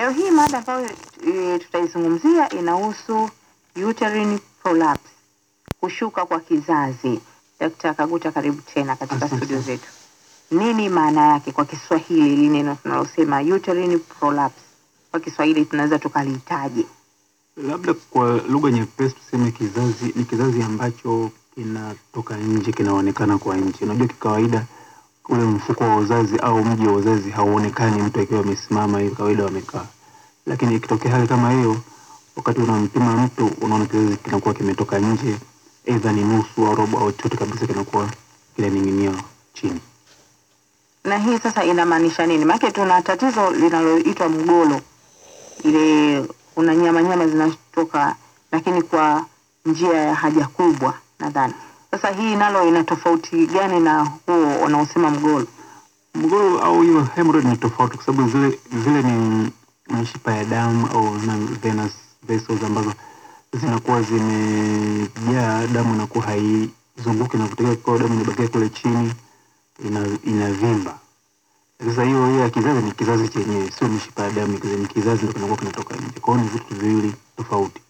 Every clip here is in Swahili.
Leo hii mada ambayo e, tutaizungumzia inahusu uterine prolapse, kushuka kwa kizazi. Dkt. Kaguta, karibu tena katika Asante studio zetu. Nini maana yake kwa Kiswahili ili neno tunalosema uterine prolapse? Kwa Kiswahili tunaweza tukalihitaji? Labda kwa lugha nyepesi tuseme kizazi ni kizazi ambacho kinatoka nje, kinaonekana kwa nje. Unajua, kikawaida ule mfuko wa uzazi au mji wa uzazi hauonekani mtu akiwa amesimama hivi, kawaida wamekaa. Lakini ikitokea hali kama hiyo, wakati unampima mtu, unaona kizazi kinakuwa kimetoka nje, aidha ni nusu au robo au chote kabisa kinakuwa kinaning'inia chini. Na hii sasa inamaanisha nini? Maana tuna tatizo linaloitwa mgolo, ile kuna nyama nyama zinatoka, lakini kwa njia ya haja kubwa nadhani. Sasa hii nalo ina tofauti gani na huo wanaosema mgolo? Mgolo au hiyo hemorrhoid ni tofauti kwa sababu zile zile ni mishipa ya damu au na venous vessels ambazo zinakuwa zimejaa damu inakuwa haizunguki na kutokea kwa damu inabakia kule chini ina inavimba. Sasa hiyo hiyo ya kizazi ni kizazi chenyewe, sio mishipa ya damu, ni kizazi ndio kinakuwa kinatoka nje. Kwa hiyo ni vitu viwili tofauti.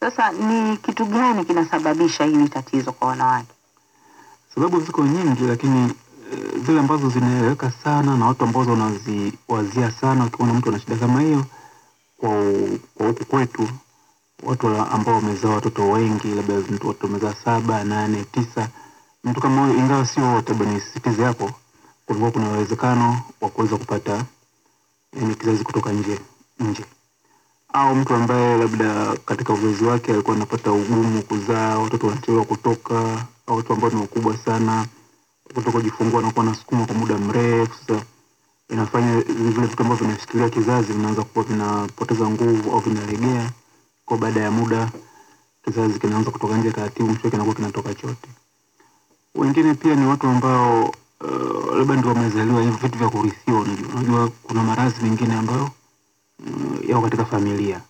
Sasa ni kitu gani kinasababisha hili tatizo kwa wanawake? Sababu ziko nyingi, lakini e, zile ambazo zinaeleweka sana na watu ambazo wanaziwazia sana, ukiona mtu ana shida kama hiyo, kwa huku kwetu, watu ambao wamezaa watoto wengi, labda mtu watu wamezaa saba, nane, tisa, mtu kama huyo, ingawa sio wote, nisisitize hapo, kulikuwa kuna uwezekano wa kuweza kupata yani kizazi kutoka nje nje au mtu ambaye labda katika uzazi wake alikuwa anapata ugumu kuzaa, watoto wanachelewa kutoka, au watu ambao ni wakubwa sana, kutoka kujifungua anakuwa anasukuma kwa muda mrefu. Sasa inafanya vile vitu ambavyo vinashikilia kizazi vinaanza kuwa vinapoteza nguvu au vinalegea, kwa baada ya muda kizazi kinaanza kutoka nje taratibu, mwisho kinakuwa kinatoka chote. Wengine pia ni watu ambao uh, labda ndio wamezaliwa hivyo vitu vya kurithiwa. Unajua, unajua kuna maradhi mengine ambayo mm, yako katika familia.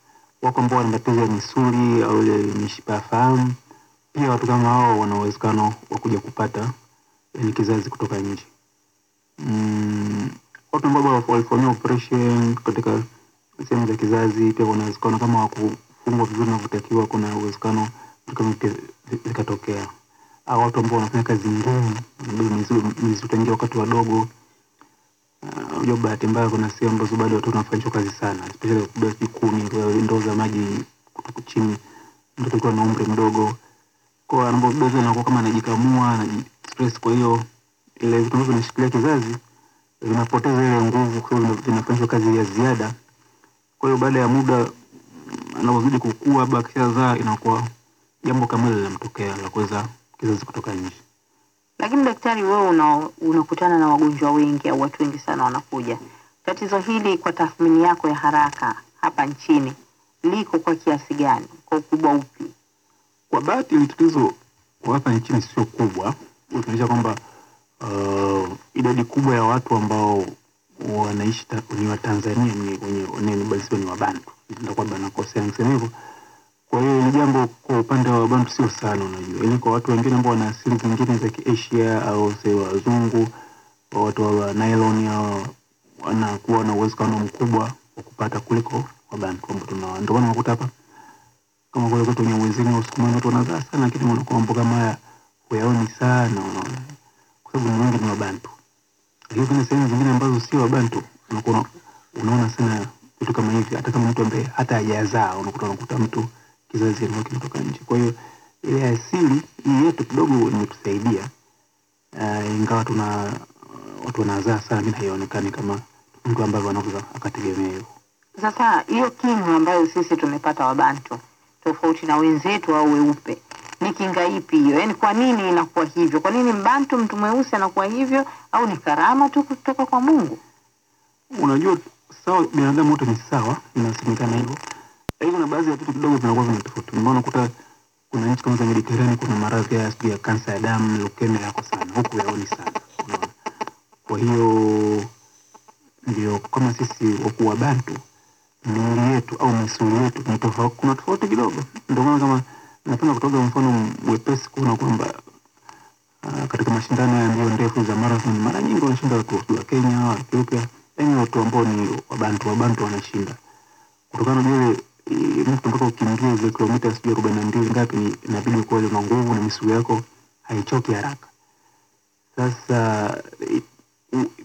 Wako ambao wana matatizo ya misuli au ile mishipa ya fahamu. Pia watu kama hao wana uwezekano wa kuja kupata yani kizazi kutoka nje. Mm, watu ambao wa- walifanyiwa operation katika sehemu za kizazi pia kuna uwezekano kama wa kufungwa vizuri inavyotakiwa, kuna uwezekano kama vikatokea. Au watu ambao wanafanya kazi ngumu, ingia wakati wadogo, Unajua, bahati mbaya kuna sehemu ambazo bado watoto wanafanyishwa kazi sana, especially kubeba kubeba ndoo za maji kutoka chini, mtoto akiwa na umri mdogo, kwa anapobeba anakuwa kama anajikamua, anajistress. Kwa hiyo ile vitu ambavyo vinashikilia kizazi vinapoteza ile nguvu, kwa hiyo vinafanyishwa kazi ya ziada. Kwa hiyo baada ya muda anapozidi kukua, labda akishazaa, inakuwa jambo kama hilo linamtokea la kuweza kizazi kutoka nje. Lakini daktari, wewe una, unakutana na wagonjwa wengi au watu wengi sana wanakuja. Tatizo hili kwa tathmini yako ya haraka hapa nchini liko kwa kiasi gani, kwa ukubwa upi? Kwa bahati ni tatizo kwa hapa nchini sio kubwa, ukionyesha kwamba uh, idadi kubwa ya watu ambao wanaishi ni Watanzania ni wenye ni, ni, ni, ni Wabantu, nitakuwa nakosea nisema hivyo. Kwa hiyo hili jambo kwa upande wa Bantu sio sana, unajua, ili kwa watu wengine ambao wana asili zingine za Kiasia au se wazungu, wa watu wa nylon au wanakuwa na uwezekano mkubwa wa kupata kuliko Wabantu ambao tunao. ndio maana unakuta hapa kama kule kwetu Nyamwezini usiku mwingi watu wanazaa sana, lakini unakuwa mambo kama haya huyaoni sana, unaona, kwa sababu wengi ni Wabantu. Lakini kuna sehemu zingine ambazo sio Wabantu unakuwa unaona sana vitu kama hivi, hata kama mtu ambaye hata hajazaa unakuta unakuta mtu kizazi kilikuwa kinatoka nje. Kwa hiyo ile asili hii yetu kidogo imetusaidia uh, ingawa tuna watu wanazaa sana, mimi haionekani kama mtu ambavyo anaweza akategemea hivyo. Sasa hiyo kinga ambayo sisi tumepata Wabantu tofauti na wenzetu au weupe, ni kinga ipi hiyo? Yaani kwa nini inakuwa hivyo? Kwa nini Mbantu mtu mweusi anakuwa hivyo, au ni karama tu kutoka kwa Mungu? unajua sawa, binadamu wote ni sawa, inasemekana hivyo, lakini kuna baadhi ya vitu kidogo vinakuwa vinatofauti. Maana unakuta kuna nchi kama za Mediterranean kuna maradhi ya sijui ya kansa ya damu, leukemia yako sana, huku yaoni sana, unaona. Kwa hiyo ndio kama sisi waku wa Bantu, miili yetu au misuli yetu ni tofauti, kuna tofauti kidogo. Ndio maana kama napenda kutoga mfano mwepesi kuona kwamba uh, katika mashindano ya mbio ndefu za marathon mara nyingi wanashinda watu wa Kenya, wa Ethiopia, yaani watu ambao ni wabantu wabantu wanashinda kutokana na ile mtu mpaka ukimbia zile kilomita sijui arobaini na mbili ngapi inabidi kuwa na nguvu na misuli yako haichoki haraka. Sasa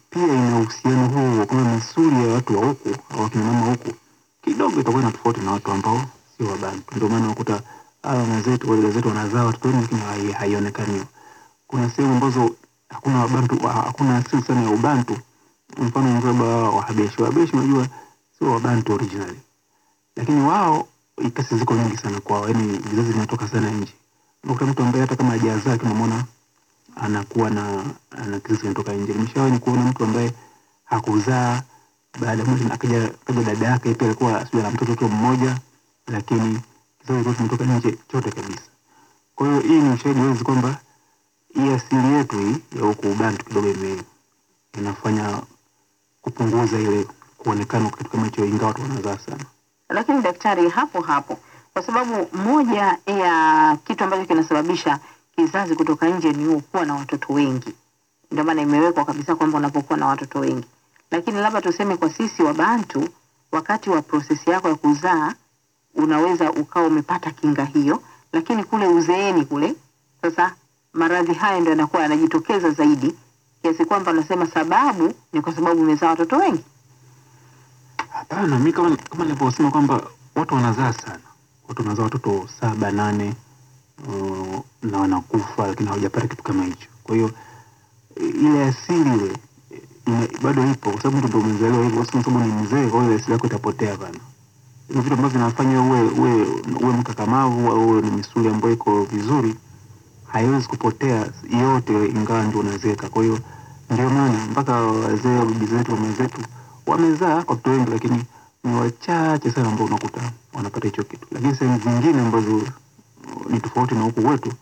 pia ina uhusiano huo kama misuli ya watu wa huku au wakina mama huku kidogo itakuwa na tofauti na watu ambao sio wabantu ndio maana unakuta hawa wenzetu zetu wadada zetu wanazaa watoto wengi lakini hai- haionekani kuna sehemu ambazo hakuna wabantu hakuna asili sana ya ubantu. Mfano mzaba wahabeshi. Wahabeshi unajua sio wabantu originally lakini wao pesa ziko nyingi sana kwao yani vizazi vinatoka sana nje. Unakuta mtu ambaye hata kama hajazaa tunamwona anakuwa na ana kizazi kinatoka nje. Nimeshawahi ni kuona mtu ambaye hakuzaa baada ya mwezi akaja akaja dada yake pia alikuwa sio na mtoto tu mmoja lakini kizazi kilikuwa kimetoka nje chote kabisa. Kwa hiyo hii ni ushahidi wazi kwamba hii asili yetu hii ya huku ubantu kidogo ime inafanya kupunguza ile kuonekana kitu kama hicho ingawa watu wanazaa sana Lakini daktari, hapo hapo, kwa sababu moja ya kitu ambacho kinasababisha kizazi kutoka nje ni kuwa na watoto wengi, ndio maana imewekwa kabisa kwamba unapokuwa na watoto wengi. Lakini labda tuseme kwa sisi wa Bantu, wakati wa prosesi yako ya kuzaa unaweza ukawa umepata kinga hiyo, lakini kule uzeeni kule sasa maradhi haya ndio yanakuwa yanajitokeza zaidi, kiasi kwamba unasema sababu ni kwa sababu umezaa watoto wengi. Hapana, mi kama kama nilivyosema kwamba watu wanazaa sana, watu wanazaa watoto saba nane uh, na wanakufa, lakini hawajapata kitu kama hicho. Kwa hiyo ile asili ile bado ipo, kwa sababu ndio umezaliwa hivyo, basi kama ni mzee, kwa hiyo asili yako itapotea bana. Hivyo vitu ambavyo vinafanya uwe uwe uwe mkakamavu au uwe ni misuli ambayo iko vizuri haiwezi kupotea yote, ingawa ndio unazeeka. Kwa hiyo ndio maana mpaka wazee bibi zetu mama zetu wamezaa watoto wengi, lakini ni wachache sana ambao unakuta wanapata hicho kitu. Lakini sehemu zingine ambazo ni tofauti na huku wetu,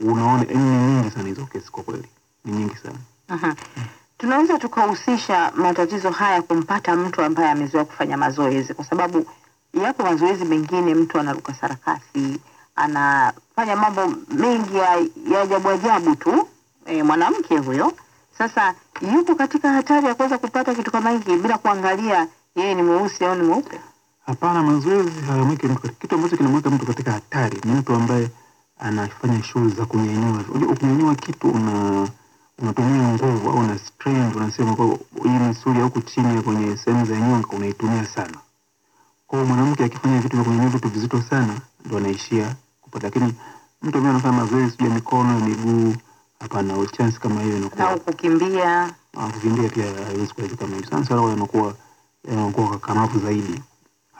unaona eh, ni nyingi sana hizo kesi, kwa kweli ni nyingi sana. Aha. Tunaweza tukahusisha matatizo haya kumpata mtu ambaye amezoea kufanya mazoezi, kwa sababu yapo mazoezi mengine, mtu anaruka sarakasi, anafanya mambo mengi ya ajabu ajabu tu e, mwanamke huyo. Sasa yupo katika hatari ya kuweza kupata kitu kama hiki bila kuangalia yeye ni mweusi au ni mweupe. Hapana, mazoezi hayamweki mtu kitu ambacho kinamweka mtu katika hatari ni mtu ambaye anafanya shughuli za kunyanyua. Unajua, ukinyanyua kitu una unatumia nguvu au una strain, unasema kwa hii misuli ya huku chini ya kwenye sehemu za nyonga unaitumia sana. Kwa hiyo mwanamke akifanya vitu vya kunyanyua vitu vizito sana ndo anaishia kupata, lakini mtu ambaye anafanya mazoezi ya mikono miguu, hapana, chance kama hiyo inakuwa Au kukimbia. Ah, kukimbia pia haiwezi kama hiyo. Sasa wale wanakuwa wanakuwa kakamavu zaidi,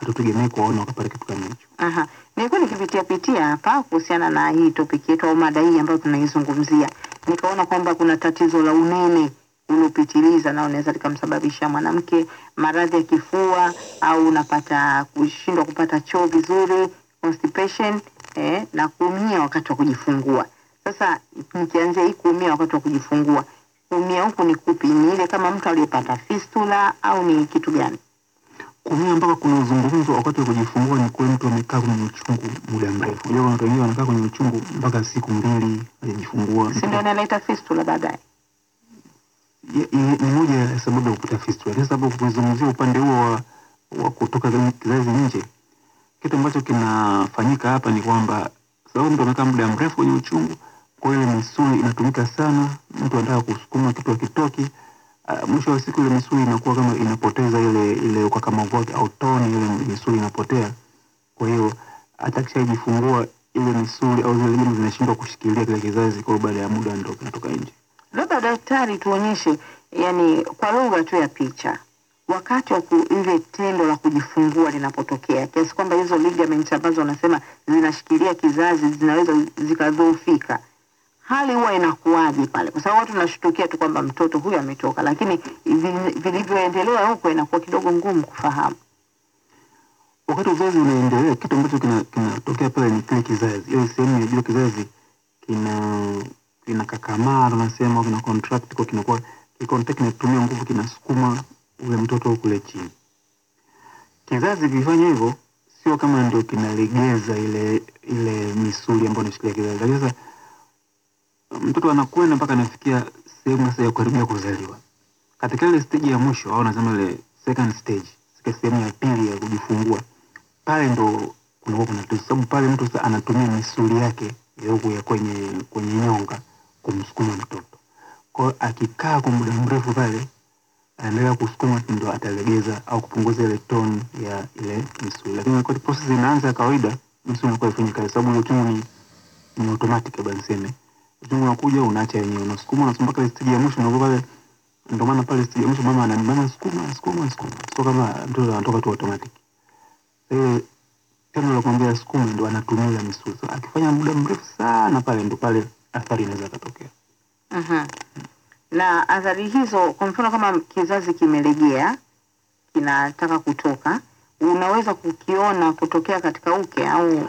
hatutegemei kuwaona wakapata kitu kama hicho. Aha. Nilikuwa nikipitia pitia hapa kuhusiana na hii topic yetu au mada hii ambayo tunaizungumzia, nikaona kwamba kuna tatizo la unene uliopitiliza na unaweza likamsababisha mwanamke maradhi ya kifua au unapata kushindwa kupata choo vizuri, constipation eh, na kuumia wakati wa kujifungua. Sasa nikianzia hii kuumia wakati wa kujifungua, kuumia huku ni kupi? Ni ile kama mtu aliyepata fistula au ni kitu gani? Kuumia mpaka kuna uzungumzo wakati wa kujifungua ni kwa mtu amekaa kwenye uchungu muda mrefu. Unajua kuna watu wengine wanakaa kwenye uchungu mpaka siku mbili hajajifungua. Si ndio inaleta fistula baadaye? Ye- ye- Ni moja ya sababu ya kupata fistula. Ni sababu kuzungumzia upande huo wa, wa kutoka kizazi- kizazi nje, kitu ambacho kinafanyika hapa ni kwamba sababu mtu amekaa muda mrefu kwenye uchungu, kwa hiyo misuli inatumika sana, mtu anataka kusukuma kitu akitoki. Uh, mwisho wa siku ile misuli inakuwa kama inapoteza ile ile ukakamavu wake au toni, ile misuli inapotea. Kwa hiyo hata kishajifungua ile misuli au zile ligamu zinashindwa kushikilia kile kizazi, kwa baada ya muda ndio kinatoka nje. Labda daktari, tuonyeshe yani kwa lugha tu ya picha, wakati wa ile tendo la kujifungua linapotokea, kiasi kwamba hizo ligaments ambazo wanasema zinashikilia kizazi zinaweza zikadhoofika, hali huwa inakuwaje pale? Kwa sababu watu nashtukia tu kwamba mtoto huyu ametoka, lakini vilivyoendelea huko inakuwa kidogo ngumu kufahamu. wakati uzazi unaendelea, kitu ambacho kinatokea kina- pale ni kile kizazi, ile sehemu ya juu kizazi kina kinakakamaa, tunasema kina contract, kwa kinakuwa kikontact, kinatumia nguvu, kinasukuma ule mtoto kule chini. Kizazi kifanya hivyo, sio kama ndio kinalegeza ile ile misuli ambayo inashikilia kizazi, lakini sasa mtoto anakwenda mpaka anafikia sehemu sasa ya kukaribia kuzaliwa. Katika ile stage ya mwisho au nasema ile second stage, katika sehemu ya pili ya kujifungua, pale ndo kunakuwa kuna tatizo, sababu pale mtu sasa anatumia misuli yake ya huku ya kwenye kwenye nyonga kumsukuma mtoto. Kwa hiyo akikaa kwa muda mrefu pale anaendelea kusukuma, ndo atalegeza au kupunguza ile tone ya ile misuli, lakini wakati process inaanza kawaida, misuli inakuwa ifanye kazi, sababu uchungu ni ni automatic labda niseme unakuja unaacha yenyewe. Unasukuma unasukuma mpaka stage ya mwisho unakuwa pale. Ndio maana pale stage ya mwisho mama ana sukuma sukuma sukuma. Sio kama mtoto anatoka tu automatic. Eh tendo la kumwambia sukuma ndio anatumia ile misuli akifanya muda mrefu sana pale ndio pale athari inaweza kutokea. Mhm. Na athari hizo, kwa mfano kama kizazi kimelegea kinataka kutoka, unaweza kukiona kutokea katika uke au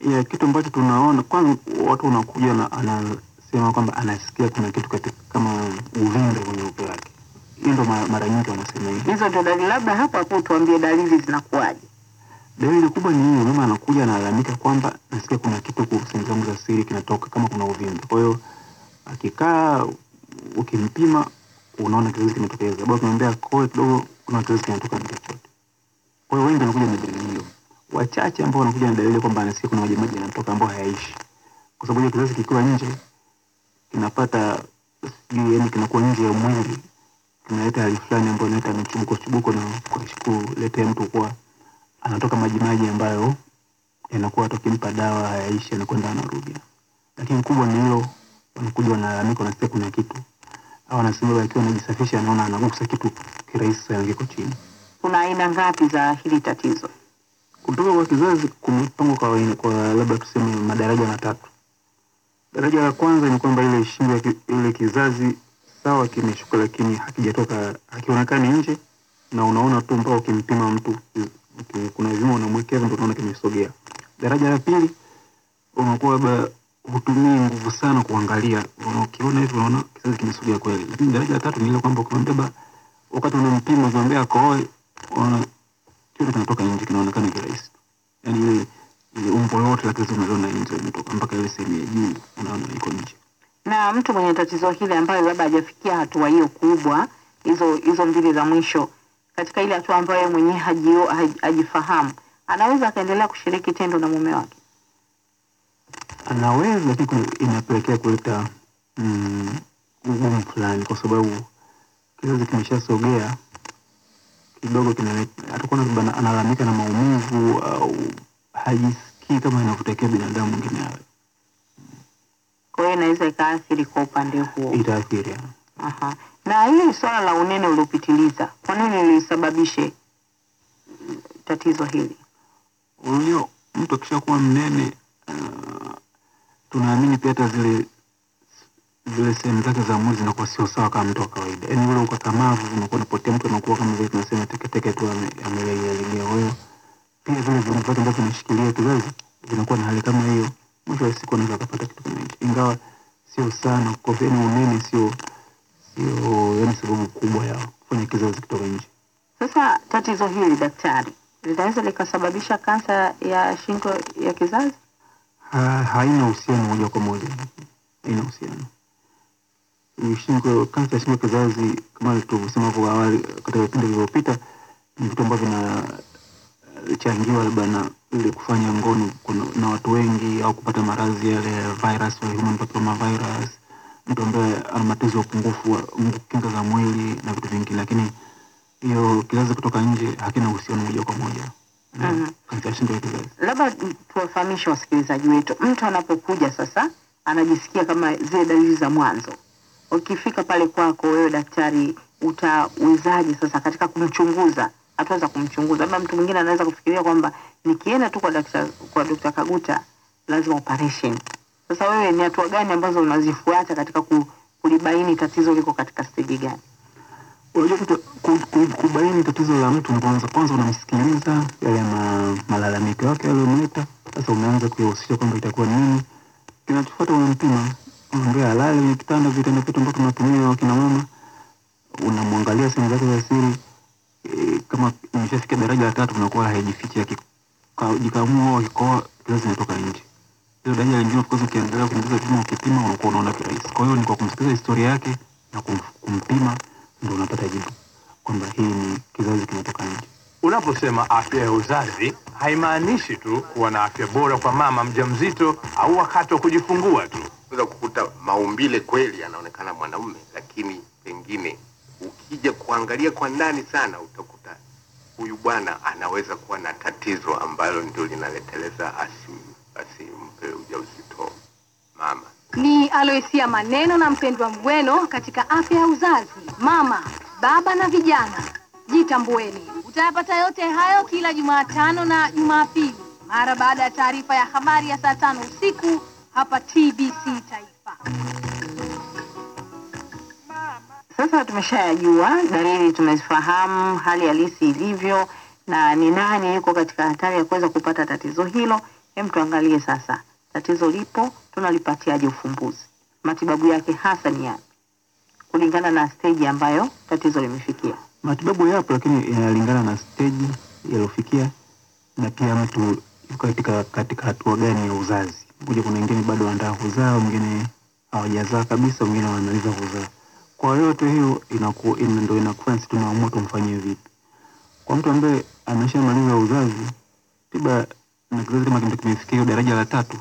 ya kitu ambacho tunaona kwanza watu wanakuja na anasema kwamba anasikia kuna kitu katika kama uvimbe kwenye uke wake hiyo ndo mara nyingi wanasema hivi hizo ndo dalili. Labda hapo hapo tuambie dalili zinakuwaje. Dalili kubwa ni hiyo, mama anakuja analalamika kwamba nasikia kuna kitu kwa sehemu zangu za siri kinatoka kama kuna uvimbe. Kwa hiyo akikaa ukimpima unaona kizazi kimetokeza, bado ukimwambia koe kidogo, kuna kizazi kinatoka chote. Kwa hiyo wengi wanakuja na dalili hiyo, wachache ambao wanakuja na dalili kwamba anasikia kuna maji maji yanatoka ambao hayaishi, kwa sababu hiyo kizazi kikiwa nje kinapata sijui, yani kinakuwa nje ya mwili kinaleta hali fulani ambayo inaleta michubuko chubuko na kuletea mtu kuwa anatoka majimaji ambayo yanakuwa tukimpa dawa hayaishi, anakwenda anarudi. Lakini kubwa ni hilo, wanakuja wanalalamika, wanasikia kuna kitu au anasema akiwa anajisafisha anaona anagusa kitu kirahisi sana kiko chini. Kuna aina ngapi za hili tatizo? Kutoka kwa kizazi kumepangwa kwa, kwa labda tuseme madaraja matatu. Daraja la kwanza ni kwamba ile shingo ile kizazi sawa kimeshuka, lakini hakijatoka hakionekani nje, na unaona tu mpaka ukimpima mtu okay, kuna vimo unamwekea ndio unaona kimesogea. Daraja la pili unakuwa labda hutumii nguvu sana kuangalia, ukiona hivi unaona kizazi kimesogea kweli. Lakini daraja la tatu ni ile kwamba ukimbeba wakati unampima ukimwambia akohoe, unaona kitu kinatoka nje, kinaonekana kirahisi yani ile ile umbo lote la kizazi unaliona nje limetoka mpaka ile sehemu ya juu unaona iko nje. Na mtu mwenye tatizo hili ambaye labda hajafikia hatua hiyo kubwa, hizo hizo mbili za mwisho, katika ile hatua ambayo mwenyewe hajio- hajifahamu, anaweza akaendelea kushiriki tendo na mume wake. Anaweza, lakini inapelekea kuleta mm, ugumu fulani, kwa sababu kizazi kimeshasogea kidogo, atakuwa analalamika na maumivu au hajisikii kama inavyotakiwa binadamu mwingine awe, Kwa hiyo inaweza ikaathiri kwa upande huo. itaathiri. Aha. Na hili swala la unene uliopitiliza, kwa nini lilisababishe mm, tatizo hili? Unajua, mtu akishakuwa mnene uh, tunaamini pia hata zile zile sehemu zake za mwili zinakuwa sio sawa kama mtu wa kawaida, yaani ule ukakamavu unakuwa unapotea, mtu anakuwa kama vile tunasema teketeke tu ame- amelegealegea. Kwa hiyo pia vile viungo ambavyo vinashikilia kizazi vinakuwa na hali kama hiyo, mwisho wa siku anaweza akapata kitu kama hicho, ingawa sio sana, kwa vile unene sio sio yani sababu kubwa ya kufanya kizazi kutoka nje. Sasa tatizo hili daktari, linaweza likasababisha kansa ya shingo ya kizazi? Ha, haina uhusiano moja kwa moja, haina uhusiano. Shingo, kansa ya shingo ya kizazi kama tulivyosema hapo awali katika vipindi vilivyopita, ni vitu ambavyo vinachangiwa labda na ile kufanya ngono na watu wengi au kupata maradhi yale ya virus wa human papilloma virus, mtu ambaye ana matatizo ya upungufu wa kinga za mwili na vitu vingine, lakini hiyo kizazi kutoka nje hakina uhusiano moja kwa moja. Mhm. Labda tuwafahamishe wasikilizaji wetu, mtu anapokuja sasa anajisikia kama zile dalili za mwanzo, ukifika pale kwako wewe daktari, utawezaje sasa katika kumchunguza, hatua za kumchunguza? Labda mtu mwingine anaweza kufikiria kwamba nikienda tu kwa daktari, kwa Dr. Kaguta lazima operation. Sasa wewe ni hatua gani ambazo unazifuata katika ku, kulibaini tatizo liko katika stage gani? Unajua kubaini tatizo la mtu kwanza kwanza unamsikiliza yale ma, malalamiko yake yaliyomleta. Sasa unaanza kuyahusisha kwamba itakuwa nini. Kinachofuata unampima, unaambia halali kwenye kitanda, vitanda vitu ambavyo tunatumia wakina mama, unamwangalia sehemu zake za siri. E, kama imeshafika daraja la tatu, unakuwa haijifichi, akijikamua au kila kizazi inatoka nje. Hiyo daraja lingine, of course, ukiendelea kuingiza vipimo, ukipima, unakuwa unaona kirahisi. Kwa hiyo ni kwa kumsikiliza historia yake na kum, kumpima ndio unapata jibu kwamba hii ni kizazi kinatoka nje. Unaposema afya ya uzazi haimaanishi tu kuwa na afya bora kwa mama mjamzito au wakati wa kujifungua tu. unaweza kukuta maumbile kweli yanaonekana mwanaume, lakini pengine ukija kuangalia kwa ndani sana utakuta huyu bwana anaweza kuwa na tatizo ambalo ndio linaleteleza asimpe ujauzito mama. Ni Aloisia Maneno na mpendwa mgweno katika afya ya uzazi, mama, baba na vijana. Jitambueni. Utayapata yote hayo kila Jumatano na Jumapili mara baada ya taarifa ya habari ya saa tano usiku hapa TBC Taifa. Sasa tumeshayajua dalili, tumezifahamu hali halisi ilivyo na ni nani yuko katika hatari ya kuweza kupata tatizo hilo. Hem, tuangalie sasa tatizo lipo, tunalipatiaje ufumbuzi? Matibabu yake hasa ni yapi kulingana na steji ambayo tatizo limefikia? Matibabu yapo, lakini yanalingana na stage yaliofikia na pia mtu yuko katika katika hatua gani ya uzazi. Kuja kuna wengine bado wanataka kuzaa, wengine hawajazaa kabisa, wengine wanamaliza kuzaa. Kwa yote hiyo inaku, ina, ndio inakuwa sisi tunaamua tumfanyie vipi. Kwa mtu ambaye ameshamaliza uzazi, tiba na kizazi kama kimefikia daraja la tatu,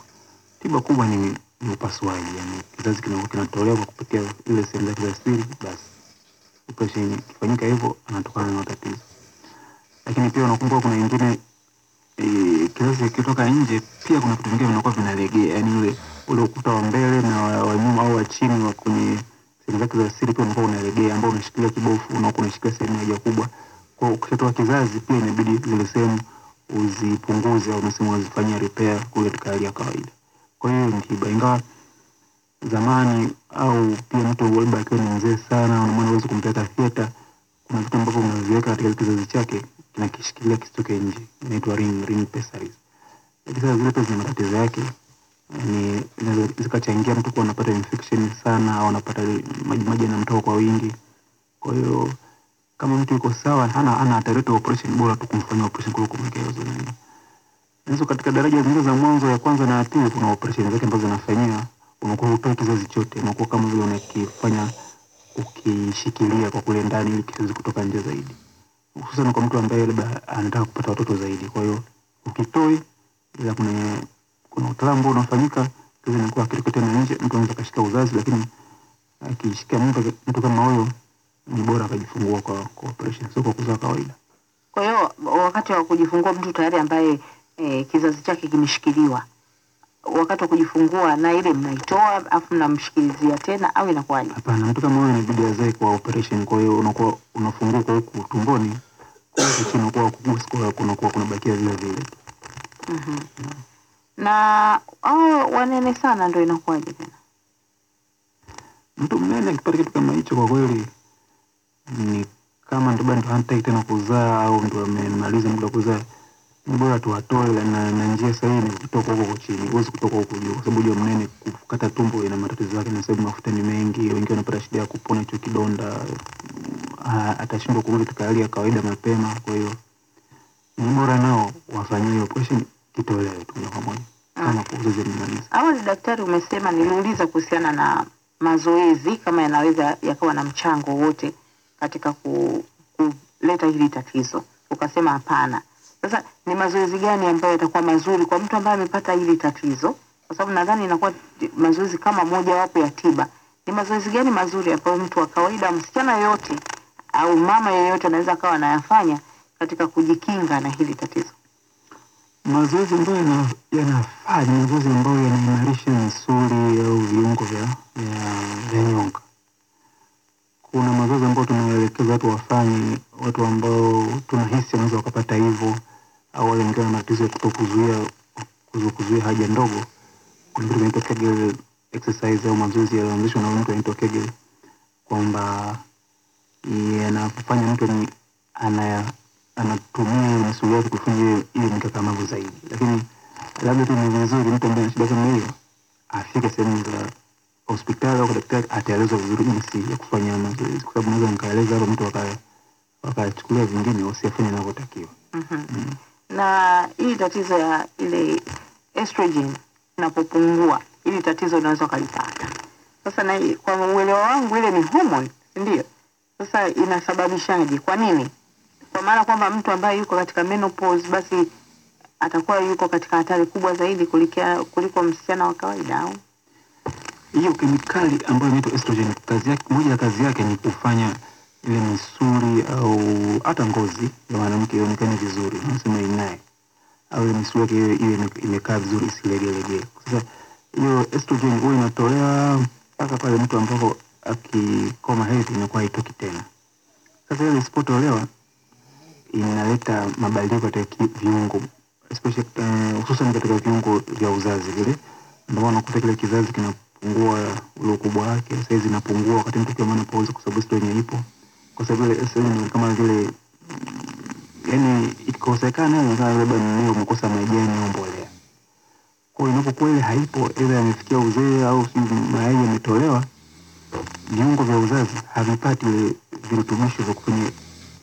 tiba kubwa ni, ni upasuaji, yani kizazi kinakuwa kinatolewa kwa kupitia ile sehemu zake za siri, basi operation ikifanyika hivyo anatokana na tatizo. Lakini pia unakumbuka kuna wengine e, kizazi kikitoka nje pia kuna vitu vingine vinakuwa vinalegea, yani ule ule ukuta wa mbele na wa nyuma au wa chini wa kwenye sehemu zake za siri pia unakuwa unalegea, ambao unashikilia kibofu na unashikilia sehemu ya haja kubwa. Kwa hiyo ukishatoa kizazi pia inabidi zile sehemu uzipunguze au unasema uzifanyia repair kule katika hali ya kawaida. Kwa hiyo ni tiba, ingawa zamani au pia mtu labda akiwa ni mzee sana, unamwona huwezi kumpeleka theater, kuna vitu ambavyo unaviweka katika kizazi chake kinakishikilia kisitoke nje, inaitwa ring ring pessaries. Lakini sasa zile pesa zina matatizo yake, ni zinaweza zikachangia mtu kuwa anapata infection sana au anapata maji maji yanamtoka kwa wingi. Kwa hiyo kama mtu yuko sawa, hana hatari ya operation, bora tu kumfanyia operation kuliko kumwekea hizo nini. Hizo katika daraja zingine za mwanzo ya kwanza na ya pili, kuna operation zake ambazo zinafanyiwa, unakuwa hutoa kizazi chote, unakuwa kama vile unakifanya ukishikilia kwa kule ndani ili kisiweze kutoka nje zaidi, hususan kwa mtu ambaye labda anataka kupata watoto zaidi. Kwa hiyo ukitoi, ila kuna kuna utaalamu ambao unafanyika, kizazi inakuwa hakitoki tena nje, mtu anaweza akashika uzazi, lakini akishika mtu mtu kama huyo ni bora akajifungua kwa, kwa operation, sio kwa kuzaa kawaida. Kwa hiyo wakati wa kujifungua mtu tayari ambaye e, kizazi chake kimeshikiliwa, wakati wa kujifungua na ile mnaitoa afu mnamshikilizia tena au inakuwaje? Hapana, mtu kama huyo inabidi azae kwa operation. Kwa hiyo unakuwa unafungua kwa huku tumboni, kunakuwa kunabakia vile vile. Na au wanene sana ndio inakuwaje tena? Mtu mnene akipata kitu kama hicho, kwa kweli ni kama ndo bado hataki tena kuzaa au ndo amemaliza muda kuzaa, ni bora tu atoe, na, na njia sahihi ni kutoka huko chini, huwezi kutoka huko juu, kwa sababu juu mnene kukata tumbo ina matatizo yake, na sababu mafuta ni mengi, wengine wanapata shida ya kupona hicho kidonda, mm, atashindwa kurudi katika hali ya kawaida mapema. Kwa hiyo ni bora nao wafanyie hiyo operation, kitolewe tu moja kwa moja kama uzazi umemaliza. Awali daktari, umesema niliuliza kuhusiana na mazoezi kama yanaweza yakawa na mchango wote katika ku, kuleta hili tatizo, ukasema hapana. Sasa ni mazoezi gani ambayo yatakuwa mazuri kwa mtu ambaye amepata hili tatizo? Kwa sababu nadhani inakuwa mazoezi kama mojawapo ya tiba. Ni mazoezi gani mazuri ambayo mtu wa kawaida, msichana yoyote au mama yoyote anaweza akawa anayafanya katika kujikinga na hili tatizo? Mazoezi ambayo yanafanya, mazoezi ambayo yanaimarisha misuli au viungo vya vya- vya nyonga. Kuna mazoezi ambayo tunawaelekeza watu wafanye, watu ambao tunahisi wanaweza wakapata hivyo, au wale wengine wana matatizo ya kutokuzuia kuzuia kuzuia haja ndogo. Kuna kitu kinaitwa Kegel exercise au mazoezi yaliyoanzishwa na mtu anaitwa Kegel, kwamba yanafanya mtu ni anaya anatumia misuli yake kufanya ile mikakamavu zaidi, lakini labda tu ni vizuri mtu ambaye ana shida kama hiyo afike sehemu za hospitali au kwa daktari, ataelezwa vizuri jinsi ya kufanya mazoezi, kwa sababu naweza nikaeleza hapa mtu waka wakachukulia vingine wasiyafanye inavyotakiwa. Mhm. Na hili tatizo ya ile estrogen inapopungua, hili tatizo unaweza ukalipata. Sasa na kwa uelewa wangu ile ni hormone, si ndio? Sasa inasababishaje? Kwa nini? Kwa maana kwamba mtu ambaye yuko katika menopause basi atakuwa yuko katika hatari kubwa zaidi kulikia, kuliko msichana wa kawaida au? hiyo kemikali ambayo inaitwa estrogen, kazi yake, moja ya kazi yake ni kufanya ile misuli au hata ngozi ya mwanamke ionekane vizuri, unasema ing'ae, au ile misuli yake iwe imekaa vizuri, isilegelegee. Sasa hiyo estrogen huwa inatolewa mpaka pale mtu ambapo akikoma hedhi inakuwa haitoki tena. Sasa ile isipotolewa inaleta mabadiliko katika viungo especially uh, hususan katika viungo vya uzazi vile, ndio maana unakuta kile kizazi kinapungua ule ukubwa wake, saizi inapungua wakati mtu kwa menopause, kwa sababu estrogen ipo, kwa sababu ile ni kama vile yani, ikikosekana na kama labda mmea umekosa majani au mbolea. Kwa hiyo inapokuwa ile haipo, ile amefikia uzee au sijui mayai yametolewa, viungo vya uzazi havipati ile virutubisho vya kufanya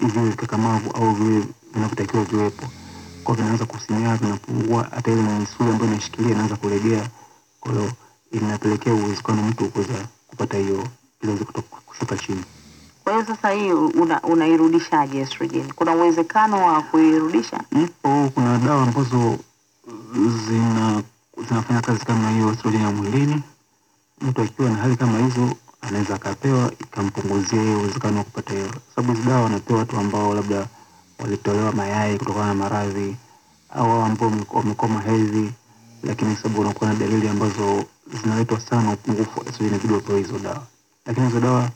vile kakamavu au vile vinavyotakiwa viwepo, kwa hiyo vinaanza kusinyaa, vinapungua, hata ile misuli ambayo inashikilia inaanza kulegea. Kwa hiyo inapelekea uwezekano mtu kuweza kupata hiyo kizazi kutoka kushuka chini. Kwa hiyo sasa hii una, unairudishaje estrogen? Kuna uwezekano wa kuirudisha? Ipo, kuna dawa ambazo zina zinafanya kazi kama hiyo estrogen ya mwilini. Mtu akiwa na hali kama hizo anaweza akapewa ikampunguzia hiyo uwezekano wa kupata hiyo, sababu hizi dawa wanapewa watu ambao labda walitolewa mayai kutokana na maradhi au ambao wame- wamekoma hedhi, lakini sababu unakuwa na dalili ambazo zinaletwa sana upungufu wa estrogen, inabidi wapewe hizo dawa, lakini hizo dawa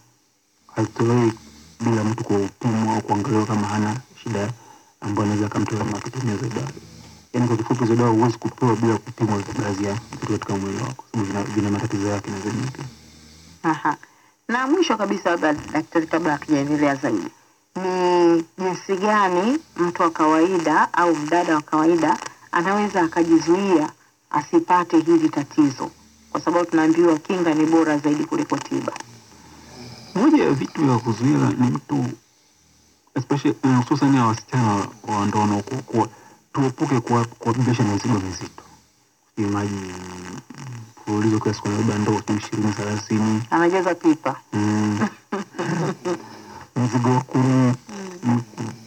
hazitolewi bila mtu kupimwa au kuangaliwa kama hana shida ambayo anaweza akamtazama akitumia hizo dawa. Yaani kwa kifupi, hizo dawa huwezi kupewa bila kupimwa baadhi ya vitu katika mwili wako, vina, vina matatizo yake na zenyewe pia. Aha. Na mwisho kabisa, labda daktari, kabla hatujaendelea zaidi, ni jinsi gani mtu wa kawaida au mdada wa kawaida anaweza akajizuia asipate hili tatizo, kwa sababu tunaambiwa kinga ni bora zaidi kuliko tiba. Moja ya vitu vya kuzuia ni mtu especially eh, hususan ya wasichana wa ndoa wanaokua, tuepuke kuwa- kuwabebesha mizigo mizito, maji mfululizo kila siku anabeba ndoo tu ishirini thelathini Anajaza pipa. Mzigo wa kuni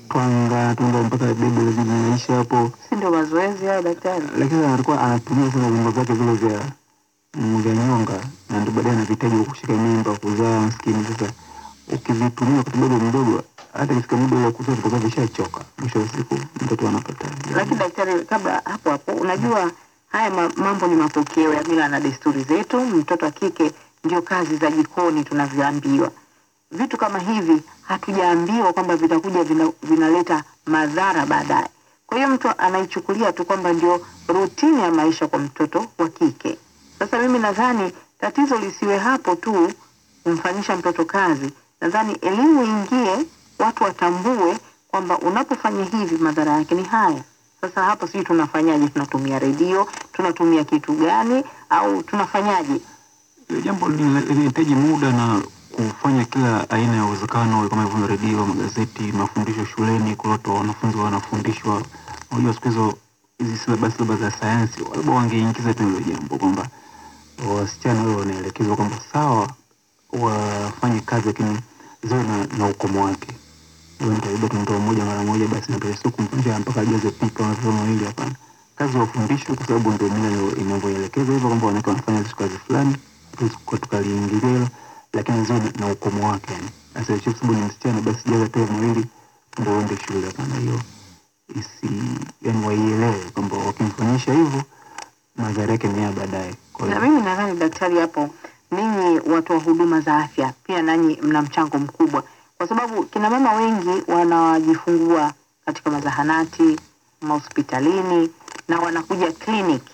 twanga twanga mpaka bebe lazima inaisha hapo, Si ndio mazoezi hayo daktari? lakini alikuwa anatumia sana viungo vyake vile vya mm, vya nyonga, na ndio baadaye anavitaji kwa kushika mimba, kuzaa. Maskini sasa, ukivitumia kwa sababu mdogo, hata ikifika muda wa kuzaa vitakuwa vishachoka, mwisho wa siku mtoto anapata Lakini daktari, kabla hapo hapo, unajua haya ma- mambo ni mapokeo ya mila na desturi zetu. Mtoto wa kike ndio kazi za jikoni tunavyoambiwa. Vitu kama hivi hatujaambiwa kwamba vitakuja vina, vinaleta madhara baadaye. Kwa hiyo mtu anaichukulia tu kwamba ndio rutini ya maisha kwa mtoto wa kike. Sasa mimi nadhani tatizo lisiwe hapo tu kumfanyisha mtoto kazi. Nadhani elimu ingie, watu watambue kwamba unapofanya hivi madhara yake ni haya. Sasa hapo sijui tunafanyaje? Tunatumia redio, tunatumia kitu gani, au tunafanyaje? Ile jambo linahitaji muda na kufanya kila aina ya uwezekano, kama hivyo redio, magazeti, mafundisho shuleni, kuloto wanafunzi wanafundishwa. Unajua siku hizo hizi syllabus za sayansi, labda wangeingiza tu hilo jambo kwamba wasichana wao wanaelekezwa kwamba sawa wafanye kazi, lakini ziwe na, na ukomo wake. Iwe nitabeba moja mara moja basi na kumvunja mpaka ajaze pipa wanavyoona mawili, hapana. Kazi wafundishwe kwa sababu ndio mila inavyo- inavyoelekeza hivyo kwamba wanawake wanafanya kazi fulani, tukaliingilia hilo, lakini ziwe na- ukomo wake yani. Sasa kwa sababu ni msichana basi jaza pia mawili ndio uende shule, hapana. Hiyo isi yani waielewe kwamba wakimfanyisha hivyo madhara yake ni baadaye. Na mimi nadhani daktari, hapo ninyi watu wa huduma za afya pia nanyi mna mchango mkubwa, kwa sababu kina mama wengi wanajifungua katika mazahanati, mahospitalini na wanakuja kliniki.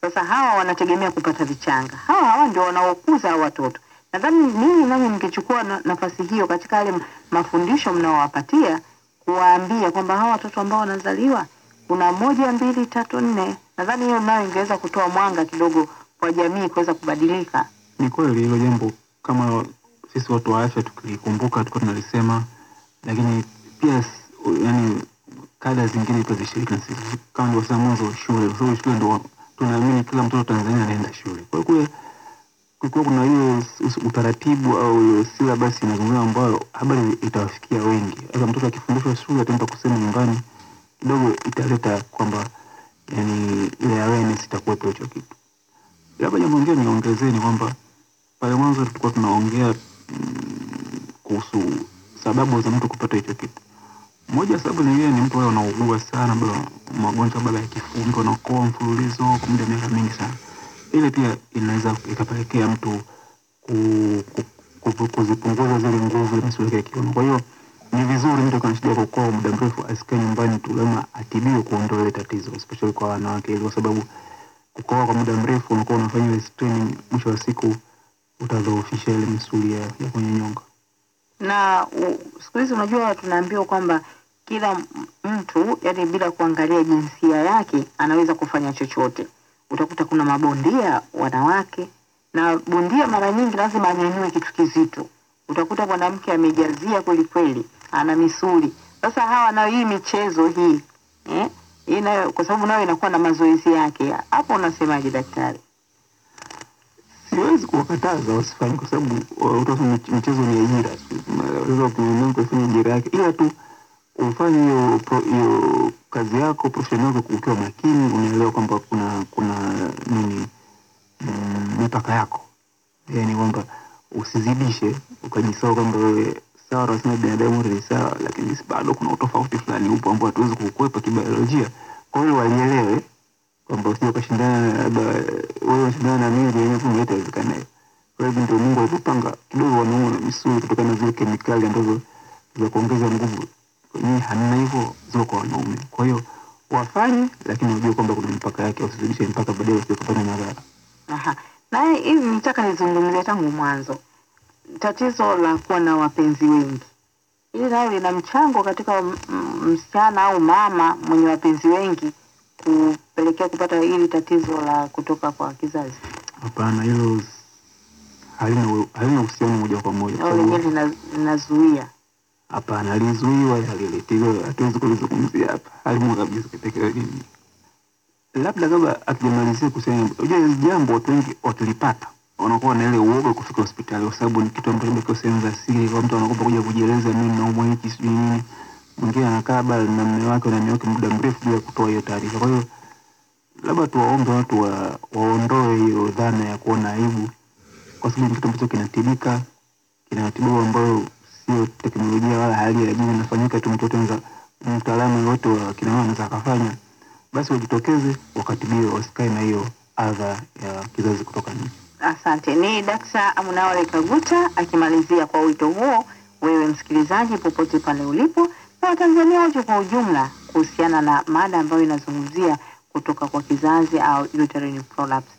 Sasa hawa wanategemea kupata vichanga, hawa hawa ndio wanaokuza watoto. Nadhani ninyi nanyi mkichukua na, nafasi hiyo katika yale mafundisho mnaowapatia, kuwaambia kwamba hawa watoto ambao wanazaliwa kuna moja, mbili, tatu, nne. Nadhani hiyo nayo ingeweza kutoa mwanga kidogo kwa jamii kuweza kubadilika. ni kweli hilo jambo, kama sisi watu wa afya tukilikumbuka, tulikuwa tunalisema, lakini pia yani kada zingine tuzishiriki na sisi, kama nilivyosema mwanzo, shule, kwa sababu shule ndio tunaamini kila mtoto Tanzania anaenda shule. Kwa hiyo kulikuwa kuna hiyo utaratibu au hiyo sila basi inazungumza ambayo habari itawafikia wengi. Sasa mtoto akifundishwa shule ataenda kusema nyumbani, kidogo italeta kwamba yani ile awareness itakuwepo hicho kitu. Labda jambo lingine niongezee ni kwamba pale mwanzo tulikuwa tunaongea mm, kuhusu sababu za mtu kupata hicho kitu. Moja sababu nyingine ni mtu anaugua sana bado magonjwa baba ya kifua, mtu anakoa mfululizo kwa muda miaka mingi sana. Ile pia inaweza ikapelekea mtu ku, ku, ku, kuzipunguza zile nguvu yake kiuno. Kwa hiyo ni vizuri mtu ya kukoa muda mrefu asikae nyumbani tu, lazima atibiwe kuondoa ile tatizo, especially kwa wanawake, kwa sababu kukoa kwa muda mrefu unakuwa unafanya ile straining, mwisho wa siku utadhoofisha ile misuli ya, ya kwenye nyonga. na siku hizi unajua tunaambiwa kwamba kila mtu yani bila kuangalia jinsia yake anaweza kufanya chochote. Utakuta kuna mabondia wanawake na bondia mara nyingi lazima anyanyue kitu kizito. Utakuta mwanamke amejazia kweli kweli ana misuli. Sasa hawa na hii michezo hii eh, ina kwa sababu nayo inakuwa na mazoezi yake. Hapo unasemaje daktari? Siwezi kuwakataza wasifanye kwa sababu uh, utasema michezo ni ajira. Kumwambia mtu afanye ajira yake ila tu ufanye hiyo hiyo kazi yako profesheni yako ukiwa makini unaelewa kwamba kuna kuna nini mm, mipaka yako. Yani kwamba usizidishe ukajisahau kwamba wewe sawa rasmi binadamu ni sawa lakini bado kuna utofauti fulani upo ambao hatuwezi kukwepa kibiolojia kwa hiyo walielewe kwamba usije ukashindana na labda wewe unashindana na mimi yenyewe kumbe itawezekana hiyo. Kwa hivyo ndio Mungu alipopanga kidogo wanaume na misuli kutokana na zile kemikali ambazo za kuongeza nguvu kwenyewe hamna hivyo zio kwa wanaume. Kwa hiyo wafanye, lakini wajue kwamba kuna mipaka yake, usizidishe mpaka baadaye usije kupata madhara. Aha. Naye hivi nitaka nizungumzie tangu mwanzo tatizo la kuwa na wapenzi wengi. ili nayo lina mchango katika m- m- msichana au mama mwenye wapenzi wengi kupelekea kupata hili tatizo la kutoka kwa kizazi, Hapana, hilo halina halina uhusiano moja kwa moja. kwa au lenyewe linazuia. Hapana, alizuiwa haliletiwa, hatuwezi kulizungumzia hapa, halimo kabisa kipekee nini. Labda kabla hatujamalizia kusema, unajua jambo watu wengi wakilipata wanakuwa na ile uoga kufika hospitali, kwa sababu ni kitu ambacho kimekuwa sehemu za siri, kwa mtu anaogopa kuja kujieleza, mimi naumwa hiki sijui nini. Mwingine anakaa bado na mume wake na mume wake muda mrefu bila kutoa hiyo taarifa. Kwa hiyo labda tuwaombe watu wa, waondoe hiyo dhana ya kuona aibu, kwa sababu ni kitu ambacho kinatibika kina matibabu ambayo sio teknolojia wala hali ya juu inafanyika tu, mtoto anza mtaalamu yote wa kina mama anaweza akafanya, basi wajitokeze wakatibiwe, wasikae na hiyo adha ya kizazi kutoka nje. Asante. Ni Dakta Amunawale Kaguta akimalizia kwa wito huo, wewe msikilizaji, popote pale ulipo, na Watanzania wote kwa ujumla, kuhusiana na mada ambayo inazungumzia kutoka kwa kizazi au uterine prolapse.